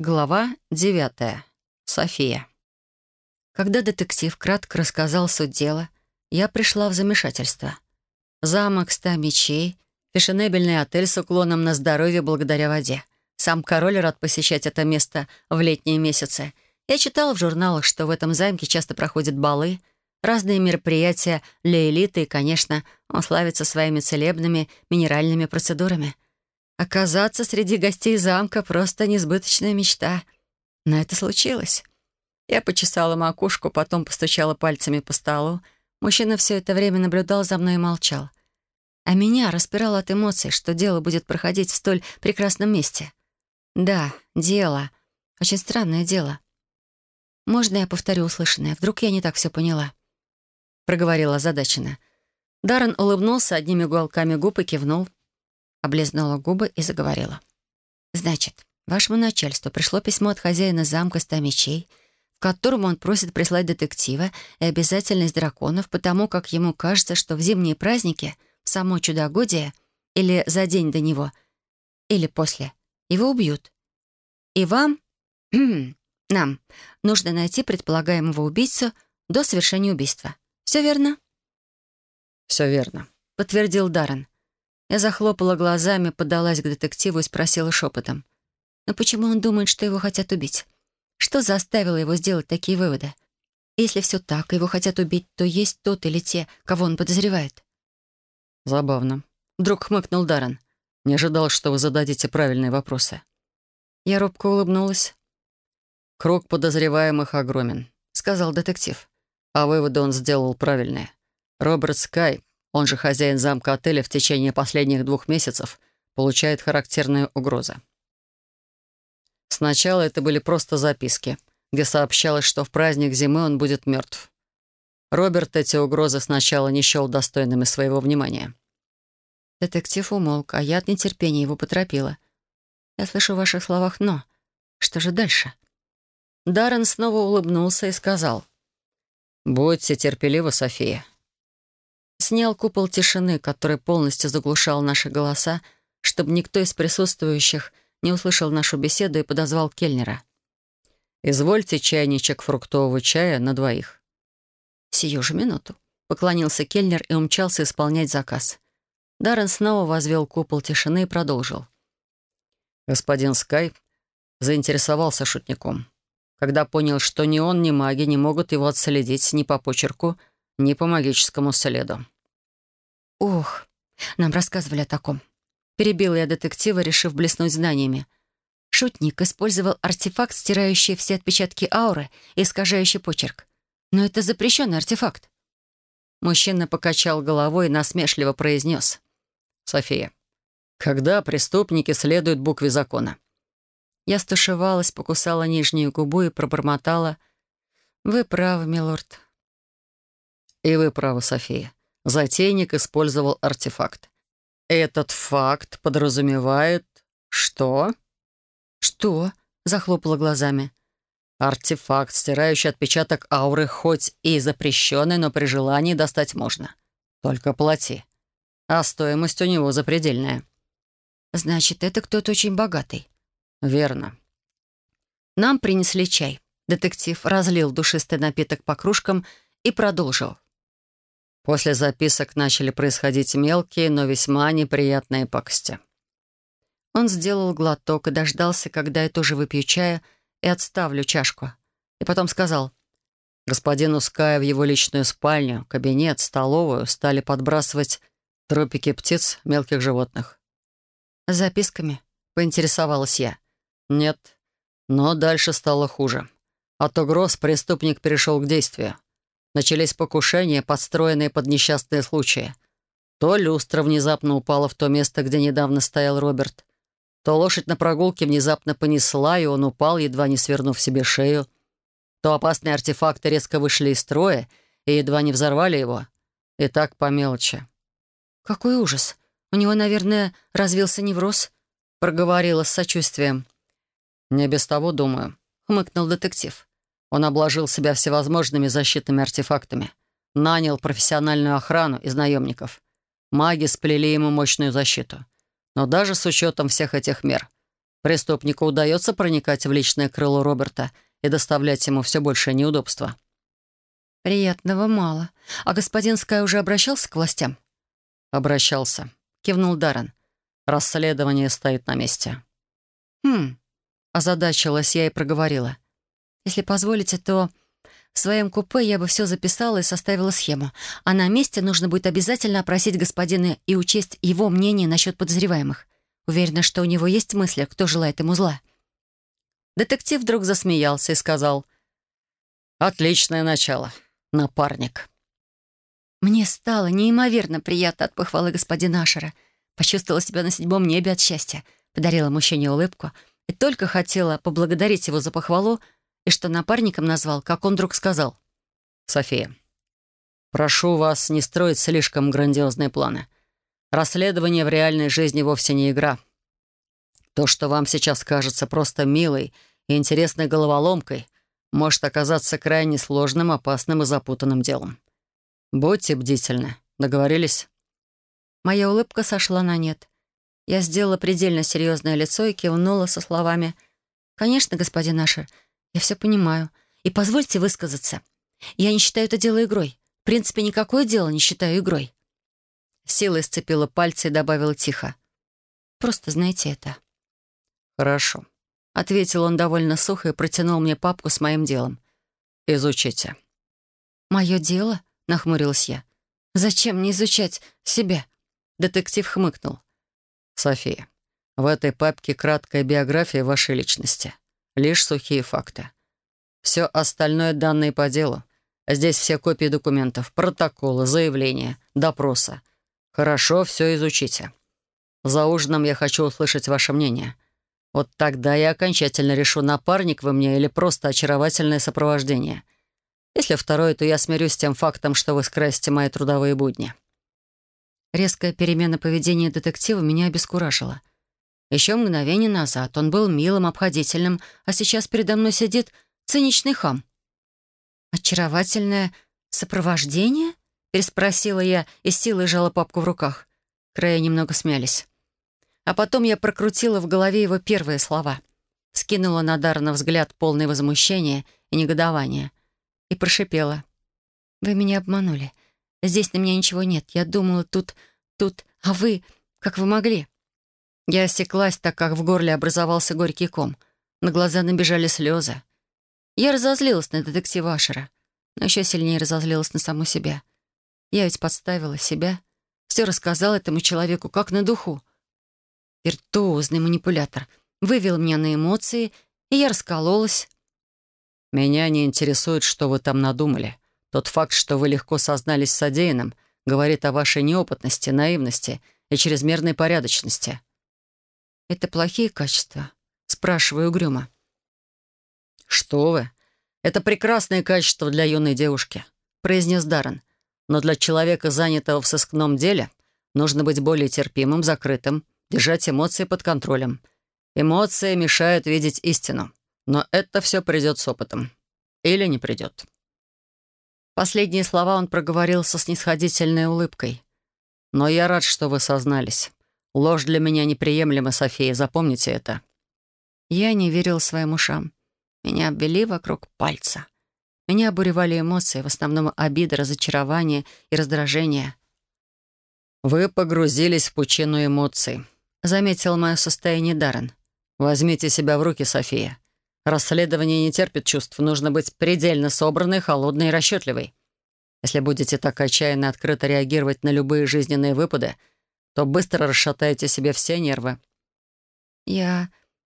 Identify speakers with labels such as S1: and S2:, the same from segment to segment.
S1: Глава девятая. София. Когда детектив кратко рассказал суть дела, я пришла в замешательство. Замок ста мечей, фешенебельный отель с уклоном на здоровье благодаря воде. Сам король рад посещать это место в летние месяцы. Я читала в журналах, что в этом замке часто проходят балы, разные мероприятия для элиты, и, конечно, он славится своими целебными минеральными процедурами — Оказаться среди гостей замка — просто несбыточная мечта. Но это случилось. Я почесала макушку, потом постучала пальцами по столу. Мужчина все это время наблюдал за мной и молчал. А меня распирало от эмоций, что дело будет проходить в столь прекрасном месте. Да, дело. Очень странное дело. «Можно я повторю услышанное? Вдруг я не так все поняла?» Проговорила озадаченно. Даррен улыбнулся одними уголками губ и кивнул облизнула губы и заговорила. «Значит, вашему начальству пришло письмо от хозяина замка ста мечей, в котором он просит прислать детектива и обязательность драконов, потому как ему кажется, что в зимние праздники, в само чудогодие, или за день до него, или после, его убьют. И вам, нам, нужно найти предполагаемого убийцу до совершения убийства. Все верно?»
S2: «Все верно», —
S1: подтвердил Даррен. Я захлопала глазами, подалась к детективу и спросила шепотом. «Но почему он думает, что его хотят убить? Что заставило его сделать такие выводы? Если все так, его хотят убить, то есть тот или те, кого он подозревает».
S2: «Забавно», — вдруг хмыкнул Даррен. «Не ожидал, что вы зададите правильные вопросы».
S1: Я робко улыбнулась.
S2: «Круг подозреваемых огромен», — сказал детектив. А выводы он сделал правильные. Роберт Скай он же хозяин замка отеля в течение последних двух месяцев, получает характерные угрозы. Сначала это были просто записки, где сообщалось, что в праздник зимы он будет мертв. Роберт эти угрозы сначала не счел достойными своего внимания.
S1: Детектив умолк, а я от нетерпения его поторопила. «Я слышу в ваших словах «но». Что же дальше?» Даррен снова улыбнулся и сказал.
S2: «Будьте терпеливы, София
S1: снял купол тишины, который полностью заглушал наши голоса, чтобы никто из присутствующих не услышал нашу беседу и подозвал Кельнера.
S2: «Извольте чайничек фруктового чая на двоих».
S1: «Сию же минуту», — поклонился Кельнер и умчался исполнять заказ. Даррен снова возвел купол тишины и продолжил.
S2: Господин Скай заинтересовался шутником. Когда понял, что ни он, ни маги не могут его отследить ни по почерку, ни по магическому следу.
S1: «Ох, нам рассказывали о таком». Перебила я детектива, решив блеснуть знаниями. Шутник использовал артефакт, стирающий все отпечатки ауры и искажающий почерк. Но это запрещенный артефакт. Мужчина покачал головой и насмешливо произнес.
S2: «София, когда преступники следуют букве закона?»
S1: Я стушевалась, покусала нижнюю губу и пробормотала. «Вы правы, милорд».
S2: «И вы правы, София. Затейник использовал артефакт. Этот факт подразумевает... Что?
S1: Что? Захлопала глазами.
S2: Артефакт, стирающий отпечаток ауры, хоть и запрещенный, но при желании достать можно. Только плати. А стоимость у него запредельная.
S1: Значит, это кто-то очень богатый.
S2: Верно.
S1: Нам принесли чай. Детектив разлил душистый напиток по кружкам и продолжил.
S2: После записок начали происходить мелкие, но весьма неприятные пакости.
S1: Он сделал глоток и дождался, когда я тоже выпью чая и отставлю чашку. И потом сказал,
S2: господину Ская в его личную спальню, кабинет, столовую стали подбрасывать тропики птиц, мелких животных.
S1: «С записками?» — поинтересовалась я.
S2: «Нет, но дальше стало хуже. От угроз преступник перешел к действию. Начались покушения, подстроенные под несчастные случаи. То люстра внезапно упала в то место, где недавно стоял Роберт, то лошадь на прогулке внезапно понесла, и он упал, едва не свернув себе шею, то опасные артефакты резко вышли из строя и едва не взорвали его. И так по мелочи.
S1: «Какой ужас! У него, наверное, развился невроз?» — проговорила с сочувствием.
S2: «Не без того, думаю», — хмыкнул детектив. Он обложил себя всевозможными защитными артефактами, нанял профессиональную охрану из наемников. Маги сплели ему мощную защиту. Но даже с учетом всех этих мер, Преступнику удается проникать в личное крыло Роберта и доставлять ему все большее неудобство.
S1: «Приятного мало. А господин Скай уже обращался к властям?»
S2: «Обращался», — кивнул Даррен. «Расследование стоит на месте».
S1: «Хм», — озадачилась я и проговорила. «Если позволите, то в своем купе я бы все записала и составила схему. А на месте нужно будет обязательно опросить господина и учесть его мнение насчет подозреваемых. Уверена, что у него есть мысли, кто желает ему зла».
S2: Детектив вдруг засмеялся и сказал, «Отличное начало напарник.
S1: Мне стало неимоверно приятно от похвалы господина Ашера. Почувствовала себя на седьмом небе от счастья, подарила мужчине улыбку и только хотела поблагодарить его за похвалу и что напарником назвал, как он вдруг сказал.
S2: «София, прошу вас не строить слишком грандиозные планы. Расследование в реальной жизни вовсе не игра. То, что вам сейчас кажется просто милой и интересной головоломкой, может оказаться крайне сложным, опасным и запутанным делом. Будьте бдительны. Договорились?»
S1: Моя улыбка сошла на нет. Я сделала предельно серьезное лицо и кивнула со словами «Конечно, господин Ашер, я все понимаю. И позвольте высказаться. Я не считаю это дело игрой. В принципе, никакое дело не считаю игрой». Сила сцепила пальцы и добавила тихо. «Просто знайте это».
S2: «Хорошо», —
S1: ответил он довольно сухо и протянул мне папку с моим делом.
S2: «Изучите».
S1: «Мое дело?» — нахмурилась я. «Зачем мне изучать себя?» Детектив хмыкнул.
S2: «София, в этой папке краткая биография вашей личности. Лишь сухие факты. Все остальное данные по делу. Здесь все копии документов, протоколы, заявления, допроса. Хорошо, все изучите. За ужином я хочу услышать ваше мнение. Вот тогда я окончательно решу, напарник вы мне или просто очаровательное сопровождение. Если второе, то я смирюсь с тем фактом, что вы скрасите мои трудовые будни».
S1: Резкая перемена поведения детектива меня обескуражила. Еще мгновение назад он был милым, обходительным, а сейчас передо мной сидит циничный хам. «Очаровательное сопровождение?» — переспросила я и с силой жала папку в руках. Края немного смялись. А потом я прокрутила в голове его первые слова. Скинула на Дарна взгляд полный возмущения и негодования. И прошипела. «Вы меня обманули. Здесь на меня ничего нет. Я думала, тут... тут... А вы... как вы могли?» Я осеклась, так как в горле образовался горький ком. На глаза набежали слезы. Я разозлилась на детектива Ашера, но еще сильнее разозлилась на саму себя. Я ведь подставила себя, все рассказала этому человеку, как на духу. Виртуозный манипулятор. Вывел меня на эмоции, и я раскололась.
S2: «Меня не интересует, что вы там надумали. Тот факт, что вы легко сознались в содеянном, говорит о вашей неопытности, наивности и чрезмерной порядочности».
S1: «Это плохие качества?» — спрашиваю угрюмо.
S2: «Что вы? Это прекрасные качества для юной девушки», — произнес Даррен. «Но для человека, занятого в сыскном деле, нужно быть более терпимым, закрытым держать эмоции под контролем. Эмоции мешают видеть истину. Но это все придет с опытом. Или не придет.
S1: Последние слова он проговорил со снисходительной улыбкой.
S2: «Но я рад, что вы сознались. Ложь для меня неприемлема, София, запомните это».
S1: Я не верил своим ушам. Меня обвели вокруг пальца. Меня обуревали эмоции, в основном обида, разочарование и раздражение.
S2: «Вы погрузились в пучину эмоций заметил мое состояние Даррен. «Возьмите себя в руки, София. Расследование не терпит чувств. Нужно быть предельно собранной, холодной и расчетливой. Если будете так отчаянно открыто реагировать на любые жизненные выпады, то быстро расшатаете себе все нервы».
S1: «Я...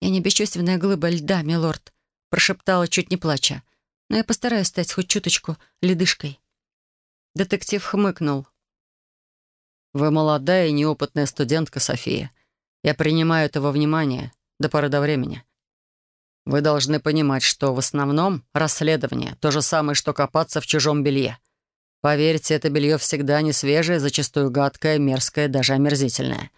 S1: я не бесчувственная глыба льда, милорд», — прошептала, чуть не плача. «Но я постараюсь стать хоть чуточку ледышкой». Детектив хмыкнул.
S2: «Вы молодая и неопытная студентка, София. Я принимаю это во внимание до поры до времени. Вы должны понимать, что в основном расследование — то же самое, что копаться в чужом белье. Поверьте, это белье всегда не свежее, зачастую гадкое, мерзкое, даже омерзительное.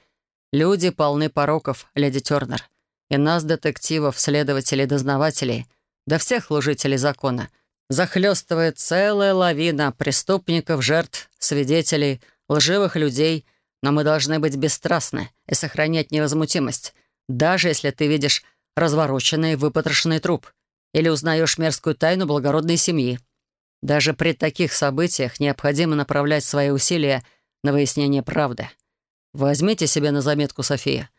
S2: Люди полны пороков, леди Тернер. И нас, детективов, следователей, дознавателей, да всех служителей закона, захлестывает целая лавина преступников, жертв, свидетелей, лживых людей — но мы должны быть бесстрастны и сохранять невозмутимость, Даже если ты видишь развороченный, выпотрошенный труп или узнаешь мерзкую тайну благородной семьи. Даже при таких событиях необходимо направлять свои усилия на выяснение правды. Возьмите себе на заметку, София.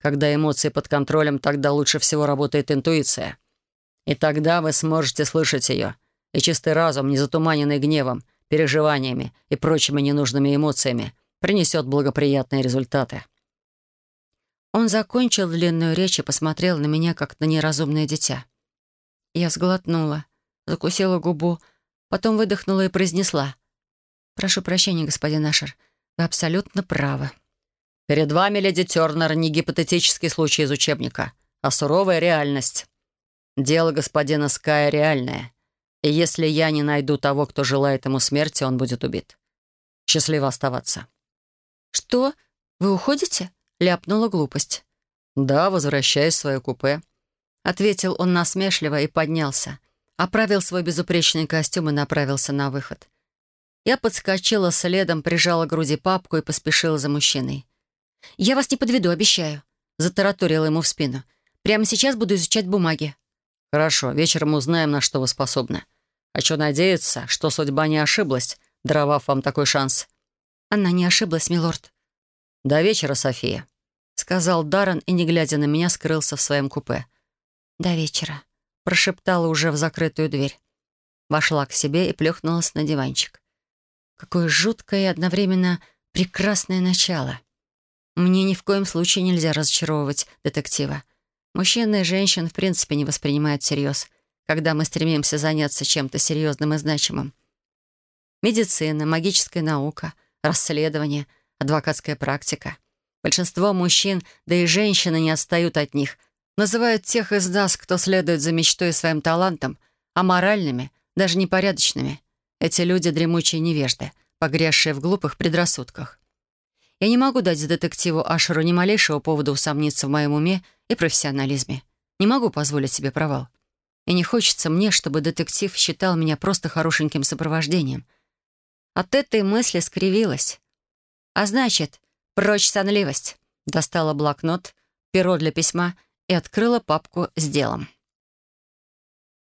S2: Когда эмоции под контролем, тогда лучше всего работает интуиция. И тогда вы сможете слышать ее. И чистый разум, не затуманенный гневом, переживаниями и прочими ненужными эмоциями, принесет благоприятные результаты.
S1: Он закончил длинную речь и посмотрел на меня, как на неразумное дитя. Я сглотнула, закусила губу, потом выдохнула и произнесла. «Прошу прощения, господин Ашер, вы абсолютно правы».
S2: «Перед вами, леди Тернер, не гипотетический случай из учебника, а суровая реальность. Дело господина Ская реальное, и если я не найду того, кто желает ему смерти, он будет убит. Счастливо оставаться».
S1: «Что? Вы уходите?» ляпнула глупость.
S2: «Да, возвращаюсь в свое купе», —
S1: ответил он насмешливо и поднялся. Оправил свой безупречный костюм и направился на выход. Я подскочила следом, прижала к груди папку и поспешила за мужчиной. «Я вас не подведу, обещаю», — затараторила ему в спину. «Прямо сейчас буду изучать бумаги».
S2: «Хорошо, вечером узнаем, на что вы способны. Хочу надеяться, что судьба не ошиблась, даровав вам такой шанс».
S1: «Она не ошиблась, милорд».
S2: «До вечера, София», — сказал Даррен и, не глядя на меня, скрылся в своем купе.
S1: «До вечера», — прошептала уже в закрытую дверь. Вошла к себе и плюхнулась на диванчик. Какое жуткое и одновременно прекрасное начало. Мне ни в коем случае нельзя разочаровывать детектива. Мужчины и женщин в принципе не воспринимают всерьез, когда мы стремимся заняться чем-то серьезным и значимым. Медицина, магическая наука, расследование — адвокатская практика. Большинство мужчин, да и женщины не отстают от них, называют тех из нас, кто следует за мечтой и своим талантом, аморальными, даже непорядочными. Эти люди — дремучие невежды, погрязшие в глупых предрассудках. Я не могу дать детективу Ашеру ни малейшего повода усомниться в моем уме и профессионализме. Не могу позволить себе провал. И не хочется мне, чтобы детектив считал меня просто хорошеньким сопровождением. От этой мысли скривилась. А значит, прочь сонливость. Достала блокнот, перо для письма и открыла папку с делом.